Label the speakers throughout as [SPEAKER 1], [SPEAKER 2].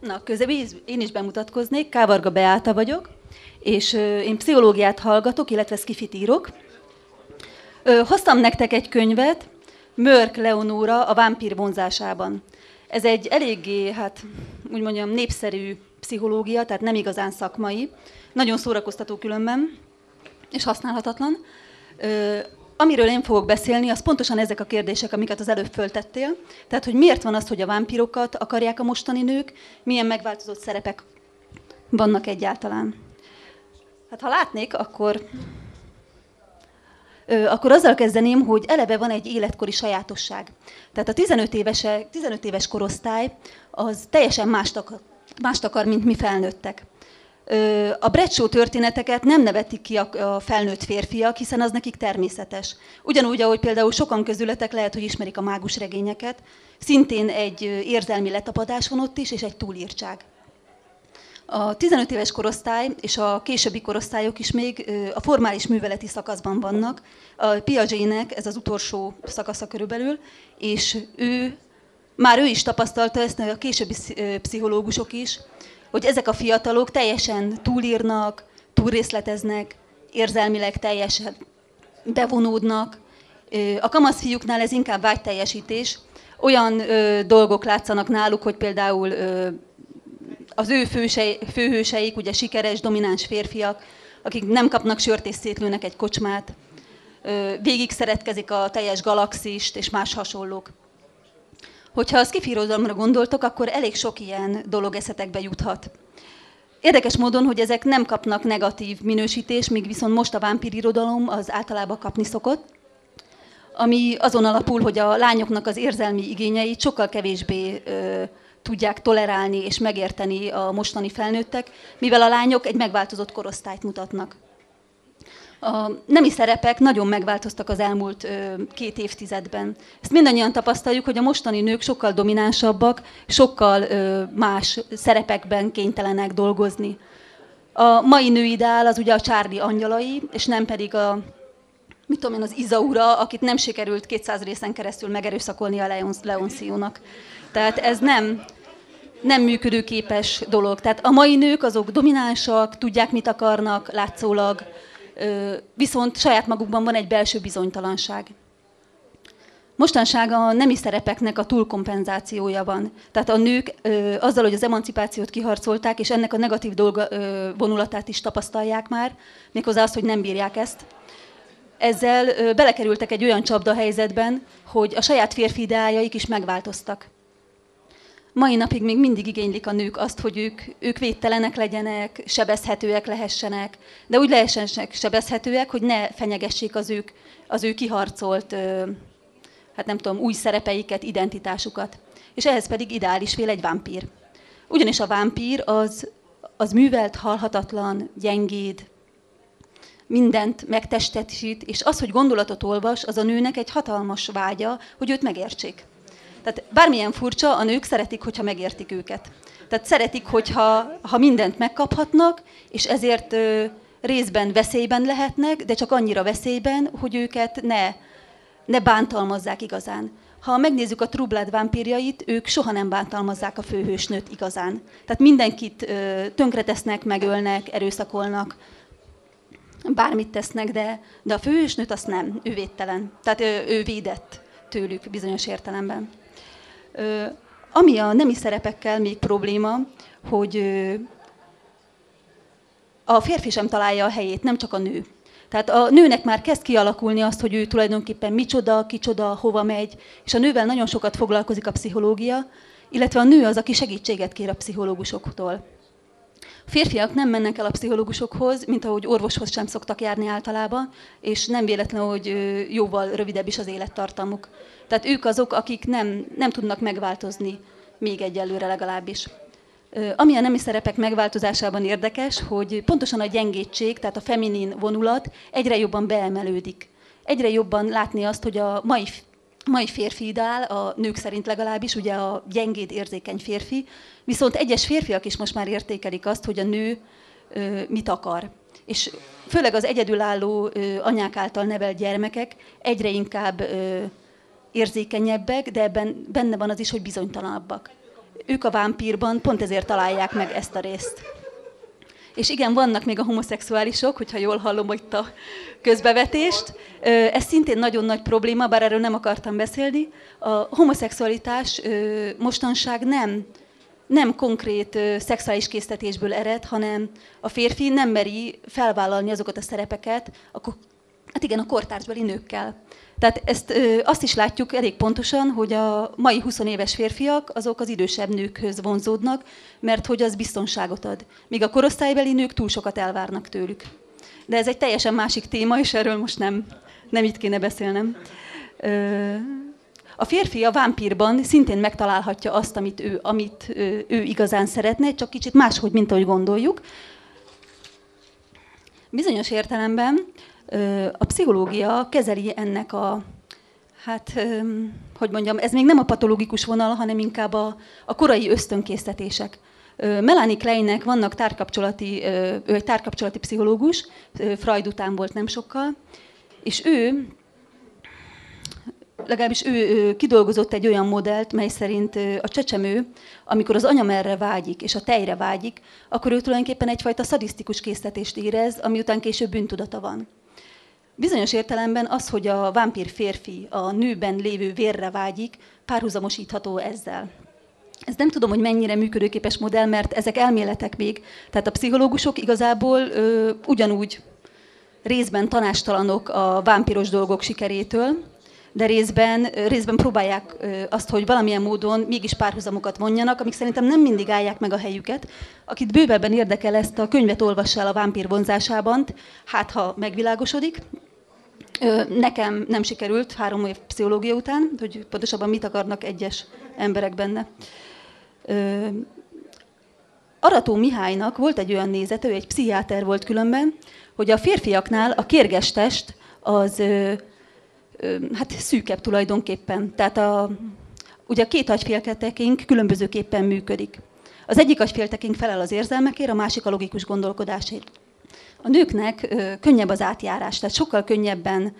[SPEAKER 1] Na, közben én is bemutatkoznék, Kávarga Beáta vagyok, és én pszichológiát hallgatok, illetve skifit írok. Hoztam nektek egy könyvet, Mörk Leonóra a vámpír vonzásában. Ez egy eléggé, hát úgy mondjam, népszerű pszichológia, tehát nem igazán szakmai. Nagyon szórakoztató különben, és használhatatlan. Amiről én fogok beszélni, az pontosan ezek a kérdések, amiket az előbb föltettél. Tehát, hogy miért van az, hogy a vámpirokat akarják a mostani nők, milyen megváltozott szerepek vannak egyáltalán. Hát ha látnék, akkor, akkor azzal kezdeném, hogy eleve van egy életkori sajátosság. Tehát a 15, évese, 15 éves korosztály az teljesen mást akar, mást akar, mint mi felnőttek a Bradshaw történeteket nem nevetik ki a felnőtt férfiak, hiszen az nekik természetes. Ugyanúgy, ahogy például sokan közületek lehet, hogy ismerik a mágus regényeket, szintén egy érzelmi letapadás van ott is, és egy túlírtság. A 15 éves korosztály és a későbbi korosztályok is még a formális műveleti szakaszban vannak. A Piaget-nek ez az utolsó szakasza körülbelül, és ő már ő is tapasztalta ezt, a későbbi pszichológusok is, hogy ezek a fiatalok teljesen túlírnak, túlrészleteznek, érzelmileg teljesen bevonódnak. A kamasz fiúknál ez inkább vágyteljesítés. Olyan ö, dolgok látszanak náluk, hogy például ö, az ő fősei, főhőseik, ugye sikeres, domináns férfiak, akik nem kapnak sört és szétlőnek egy kocsmát, végig szeretkezik a teljes galaxist és más hasonlók. Hogyha a skifirodalomra gondoltok, akkor elég sok ilyen dolog eszetekbe juthat. Érdekes módon, hogy ezek nem kapnak negatív minősítést, míg viszont most a vámpírirodalom az általában kapni szokott, ami azon alapul, hogy a lányoknak az érzelmi igényeit sokkal kevésbé ö, tudják tolerálni és megérteni a mostani felnőttek, mivel a lányok egy megváltozott korosztályt mutatnak. A nemi szerepek nagyon megváltoztak az elmúlt két évtizedben. Ezt mindannyian tapasztaljuk, hogy a mostani nők sokkal dominánsabbak, sokkal más szerepekben kénytelenek dolgozni. A mai nőideál az ugye a Csárli angyalai, és nem pedig a mit tudom én, az Izaura, akit nem sikerült 200 részen keresztül megerőszakolni a Leonciónak. Tehát ez nem, nem működőképes dolog. Tehát a mai nők azok dominánsak, tudják, mit akarnak, látszólag, viszont saját magukban van egy belső bizonytalanság. Mostanság a nemi szerepeknek a túlkompenzációja van. Tehát a nők ö, azzal, hogy az emancipációt kiharcolták, és ennek a negatív dolga, ö, vonulatát is tapasztalják már, méghozzá azt, hogy nem bírják ezt, ezzel ö, belekerültek egy olyan csapda helyzetben, hogy a saját férfi ideájaik is megváltoztak mai napig még mindig igénylik a nők azt, hogy ők, ők védtelenek legyenek, sebezhetőek lehessenek, de úgy lehessenek sebezhetőek, hogy ne fenyegessék az ők, az ő kiharcolt, hát nem tudom, új szerepeiket, identitásukat. És ehhez pedig ideális fél egy vámpír. Ugyanis a vámpír az, az művelt, halhatatlan, gyengéd, mindent megtestesít, és az, hogy gondolatot olvas, az a nőnek egy hatalmas vágya, hogy őt megértsék. Tehát bármilyen furcsa, a nők szeretik, hogyha megértik őket. Tehát szeretik, hogyha ha mindent megkaphatnak, és ezért ö, részben veszélyben lehetnek, de csak annyira veszélyben, hogy őket ne, ne bántalmazzák igazán. Ha megnézzük a True Blood vámpírjait, ők soha nem bántalmazzák a főhősnőt igazán. Tehát mindenkit ö, tönkretesznek, megölnek, erőszakolnak, bármit tesznek, de, de a főhősnőt azt nem, ő védtelen. Tehát ő, ő védett tőlük bizonyos értelemben. Ami a nemi szerepekkel még probléma, hogy a férfi sem találja a helyét, nem csak a nő. Tehát a nőnek már kezd kialakulni azt, hogy ő tulajdonképpen micsoda, kicsoda, hova megy, és a nővel nagyon sokat foglalkozik a pszichológia, illetve a nő az, aki segítséget kér a pszichológusoktól. Férfiak nem mennek el a pszichológusokhoz, mint ahogy orvoshoz sem szoktak járni általában, és nem véletlen, hogy jóval rövidebb is az élettartamuk. Tehát ők azok, akik nem, nem tudnak megváltozni, még egyelőre legalábbis. Ami a nemi szerepek megváltozásában érdekes, hogy pontosan a gyengétség, tehát a feminin vonulat egyre jobban beemelődik. Egyre jobban látni azt, hogy a mai, mai férfi ideál, a nők szerint legalábbis, ugye a gyengéd, érzékeny férfi, viszont egyes férfiak is most már értékelik azt, hogy a nő mit akar. És főleg az egyedülálló anyák által nevelt gyermekek egyre inkább érzékenyebbek, de ebben benne van az is, hogy bizonytalanabbak. ők a vámpírban pont ezért találják meg ezt a részt. És igen, vannak még a homoszexuálisok, hogyha jól hallom itt a közbevetést. Ez szintén nagyon nagy probléma, bár erről nem akartam beszélni. A homoszexualitás mostanság nem, nem konkrét szexuális késztetésből ered, hanem a férfi nem meri felvállalni azokat a szerepeket, akkor, hát igen, a kortársbeli nőkkel. Tehát ezt ö, azt is látjuk elég pontosan, hogy a mai 20 éves férfiak azok az idősebb nőkhöz vonzódnak, mert hogy az biztonságot ad. Míg a korosztálybeli nők túl sokat elvárnak tőlük. De ez egy teljesen másik téma, és erről most nem, nem itt kéne beszélnem. Ö, a férfi a vámpírban szintén megtalálhatja azt, amit ő, amit ő, ő igazán szeretne, csak kicsit máshogy, mint ahogy gondoljuk. Bizonyos értelemben a pszichológia kezeli ennek a, hát, hogy mondjam, ez még nem a patológikus vonal, hanem inkább a, a korai ösztönkésztetések. Melanie Kleinnek vannak tárkapcsolati, ő egy tárkapcsolati pszichológus, Freud után volt nem sokkal, és ő legalábbis ő kidolgozott egy olyan modellt, mely szerint a csecsemő, amikor az merre vágyik, és a tejre vágyik, akkor ő tulajdonképpen egyfajta szadisztikus késztetést érez, ami után később bűntudata van. Bizonyos értelemben az, hogy a vámpír férfi a nőben lévő vérre vágyik, párhuzamosítható ezzel. Ez nem tudom, hogy mennyire működőképes modell, mert ezek elméletek még. Tehát a pszichológusok igazából ö, ugyanúgy részben tanástalanok a vámpiros dolgok sikerétől, de részben, részben próbálják azt, hogy valamilyen módon mégis párhuzamokat vonjanak, amik szerintem nem mindig állják meg a helyüket. Akit bővebben érdekel ezt a könyvet olvassa a vámpír vonzásában, hát ha megvilágosodik, Nekem nem sikerült három év pszichológia után, hogy pontosabban mit akarnak egyes emberek benne. Arató Mihálynak volt egy olyan nézete, ő egy pszichiáter volt különben, hogy a férfiaknál a kérges test az hát szűkebb tulajdonképpen. Tehát a, ugye a két agyféltekénk különbözőképpen működik. Az egyik agyféltekénk felel az érzelmekért, a másik a logikus gondolkodásért. A nőknek könnyebb az átjárás, tehát sokkal könnyebben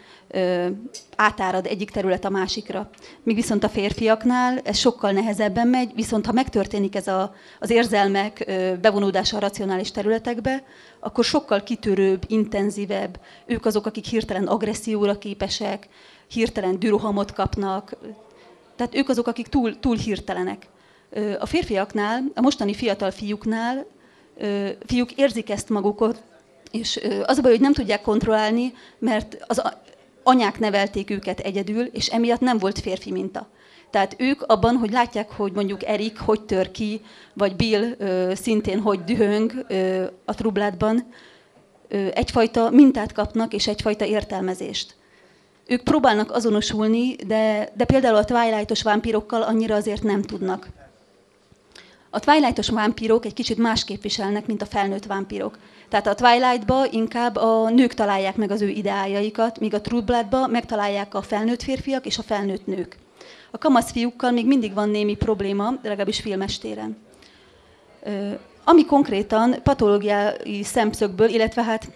[SPEAKER 1] átárad egyik terület a másikra. Míg viszont a férfiaknál ez sokkal nehezebben megy, viszont ha megtörténik ez a, az érzelmek bevonódása a racionális területekbe, akkor sokkal kitörőbb, intenzívebb. Ők azok, akik hirtelen agresszióra képesek, hirtelen dürohamot kapnak. Tehát ők azok, akik túl, túl hirtelenek. A férfiaknál, a mostani fiatal fiúknál, fiúk érzik ezt magukat, és az a baj, hogy nem tudják kontrollálni, mert az anyák nevelték őket egyedül, és emiatt nem volt férfi minta. Tehát ők abban, hogy látják, hogy mondjuk Erik hogy tör ki, vagy Bill ö, szintén hogy dühöng ö, a trublátban, ö, egyfajta mintát kapnak, és egyfajta értelmezést. Ők próbálnak azonosulni, de, de például a Twilight-os vámpírokkal annyira azért nem tudnak. A Twilight-os vámpírok egy kicsit másképp viselnek, mint a felnőtt vámpírok. Tehát a Twilight-ba inkább a nők találják meg az ő ideájaikat, míg a True Blood-ba megtalálják a felnőtt férfiak és a felnőtt nők. A kamasz fiúkkal még mindig van némi probléma, legalábbis filmestéren. Ami konkrétan patológiai szemszögből, illetve hát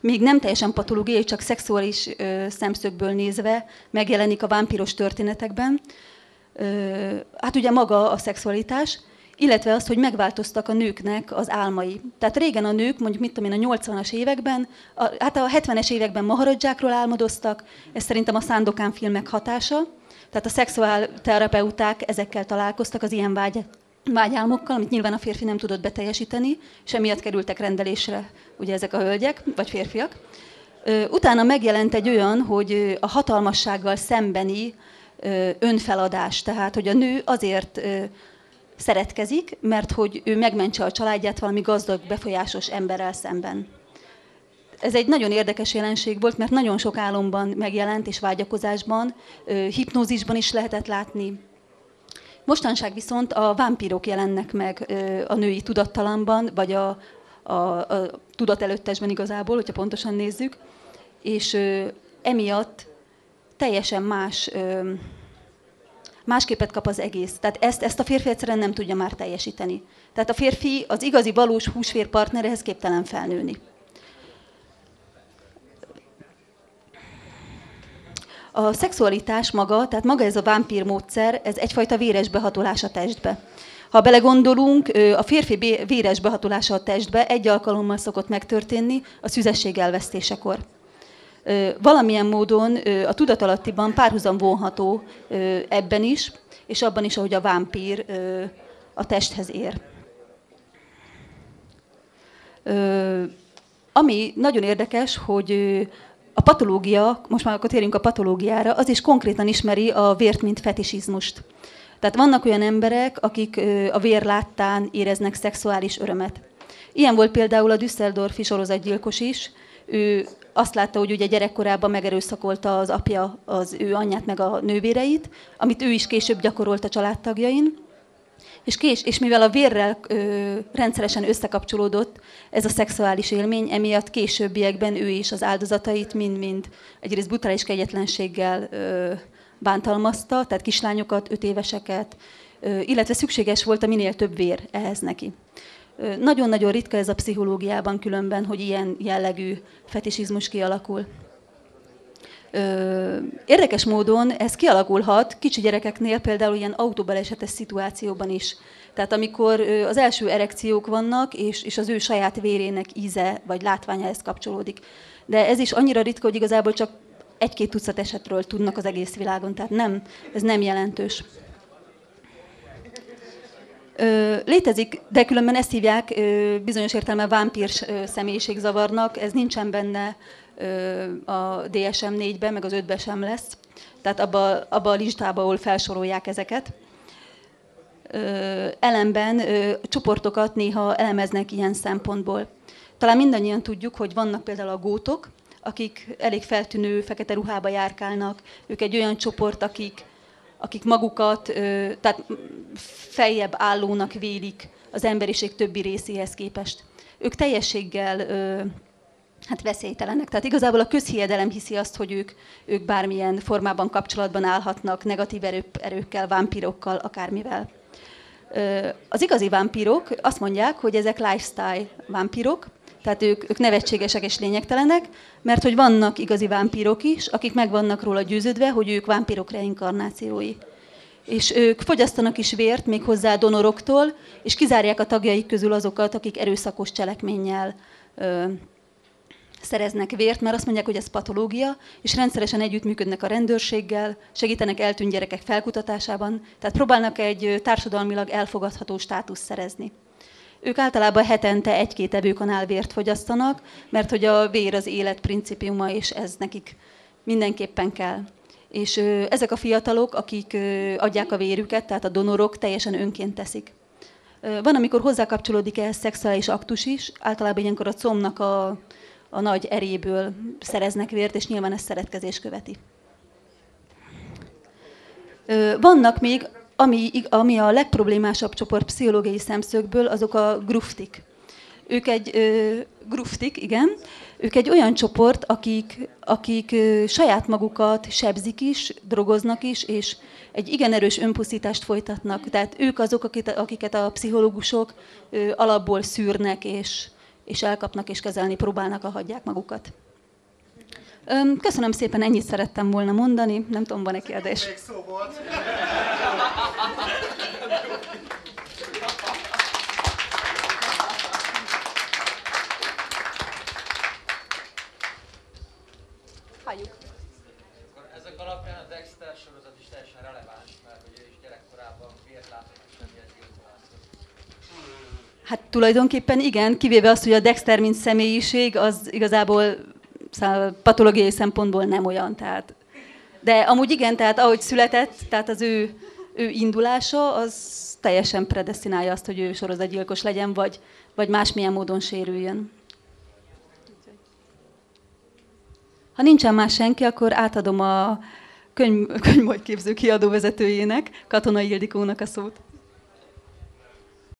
[SPEAKER 1] még nem teljesen patológiai, csak szexuális szemszögből nézve megjelenik a vámpiros történetekben, hát ugye maga a szexualitás, illetve az, hogy megváltoztak a nőknek az álmai. Tehát régen a nők, mondjuk mit tudom én, a 80-as években, a, hát a 70-es években maharadzsákról álmodoztak, ez szerintem a Szándokán filmek hatása, tehát a szexuálterapeuták ezekkel találkoztak, az ilyen vágy, vágyálmokkal, amit nyilván a férfi nem tudott beteljesíteni, és emiatt kerültek rendelésre ugye ezek a hölgyek, vagy férfiak. Utána megjelent egy olyan, hogy a hatalmassággal szembeni önfeladás, tehát hogy a nő azért szeretkezik, mert hogy ő megmentse a családját valami gazdag, befolyásos emberrel szemben. Ez egy nagyon érdekes jelenség volt, mert nagyon sok álomban megjelent, és vágyakozásban, hipnózisban is lehetett látni. Mostanság viszont a vámpírok jelennek meg a női tudattalamban, vagy a, a, a tudat előttesben igazából, hogyha pontosan nézzük, és emiatt teljesen más másképpet kap az egész. Tehát ezt, ezt a férfi egyszerűen nem tudja már teljesíteni. Tehát a férfi az igazi valós húsvér partnerehez képtelen felnőni. A szexualitás maga, tehát maga ez a vámpír módszer, ez egyfajta véres behatolás a testbe. Ha belegondolunk, a férfi véres behatolása a testbe egy alkalommal szokott megtörténni a szüzesség elvesztésekor. Valamilyen módon a tudatalattiban párhuzam vonható ebben is, és abban is, ahogy a vámpír a testhez ér. Ami nagyon érdekes, hogy a patológia, most már akkor térjünk a patológiára, az is konkrétan ismeri a vért, mint fetisizmust. Tehát vannak olyan emberek, akik a vér láttán éreznek szexuális örömet. Ilyen volt például a Düsseldorfi sorozatgyilkos is. Ő azt látta, hogy ugye gyerekkorában megerőszakolta az apja az ő anyját meg a nővéreit, amit ő is később gyakorolt a családtagjain. És, kés, és mivel a vérrel ö, rendszeresen összekapcsolódott ez a szexuális élmény, emiatt későbbiekben ő is az áldozatait mind-mind egyrészt brutális kegyetlenséggel ö, bántalmazta, tehát kislányokat, öt éveseket, ö, illetve szükséges volt a minél több vér ehhez neki. Nagyon-nagyon ritka ez a pszichológiában különben, hogy ilyen jellegű fetisizmus kialakul. Érdekes módon ez kialakulhat kicsi gyerekeknél például ilyen autóbalesetes szituációban is. Tehát amikor az első erekciók vannak, és, és az ő saját vérének íze vagy látványa ezt kapcsolódik. De ez is annyira ritka, hogy igazából csak egy-két tucat esetről tudnak az egész világon, tehát nem, ez nem jelentős. Létezik, de különben ezt hívják bizonyos értelemben vámpír személyiségzavarnak, ez nincsen benne a DSM-4-ben, meg az 5-ben sem lesz. Tehát abba, abba a listába, ahol felsorolják ezeket. Ellenben csoportokat néha elemeznek ilyen szempontból. Talán mindannyian tudjuk, hogy vannak például a gótok, akik elég feltűnő fekete ruhába járkálnak. Ők egy olyan csoport, akik, akik magukat, tehát feljebb állónak vélik az emberiség többi részéhez képest. Ők teljességgel hát veszélytelenek. Tehát igazából a közhiedelem hiszi azt, hogy ők, ők bármilyen formában kapcsolatban állhatnak negatív erő, erőkkel, vámpirokkal, akármivel. Az igazi vámpirok azt mondják, hogy ezek lifestyle vámpirok, tehát ők, ők nevetségesek és lényegtelenek, mert hogy vannak igazi vámpirok is, akik meg vannak róla győződve, hogy ők vámpirok reinkarnációi. És ők fogyasztanak is vért, még hozzá donoroktól, és kizárják a tagjaik közül azokat, akik erőszakos cselekménnyel szereznek vért, mert azt mondják, hogy ez patológia, és rendszeresen együttműködnek a rendőrséggel, segítenek eltűnt gyerekek felkutatásában, tehát próbálnak egy társadalmilag elfogadható státuszt szerezni. Ők általában hetente egy-két evőkanál vért fogyasztanak, mert hogy a vér az élet principiuma, és ez nekik mindenképpen kell. És ezek a fiatalok, akik adják a vérüket, tehát a donorok, teljesen önként teszik. Van, amikor hozzákapcsolódik ehhez szexuális aktus is, általában ilyenkor a comnak a a nagy eréből szereznek vért, és nyilván ezt szeretkezés követi. Vannak még, ami, ami a legproblémásabb csoport pszichológiai szemszögből, azok a gruftik. Ők egy ö, gruftik, igen, ők egy olyan csoport, akik, akik ö, saját magukat sebzik is, drogoznak is, és egy igen erős önpusztítást folytatnak. Tehát ők azok, akiket, akiket a pszichológusok ö, alapból szűrnek, és, és elkapnak és kezelni próbálnak, a hagyják magukat. Köszönöm szépen, ennyit szerettem volna mondani. Nem tudom, van-e kérdés? Szó volt.
[SPEAKER 2] Halljuk. Ezek alapján a Dexter sorozat is teljesen releváns, mert ugye is gyerekkorában vért látott és nem
[SPEAKER 1] Hát tulajdonképpen igen, kivéve azt, hogy a Dexter, mint személyiség, az igazából patológiai szempontból nem olyan. Tehát. De amúgy igen, tehát ahogy született, tehát az ő, ő indulása, az teljesen predestinálja azt, hogy ő sorozatgyilkos legyen, vagy, vagy másmilyen módon sérüljön. Ha nincsen más senki, akkor átadom a könyv, könyvmagyképző kiadó vezetőjének, Katonai Ildikónak a szót.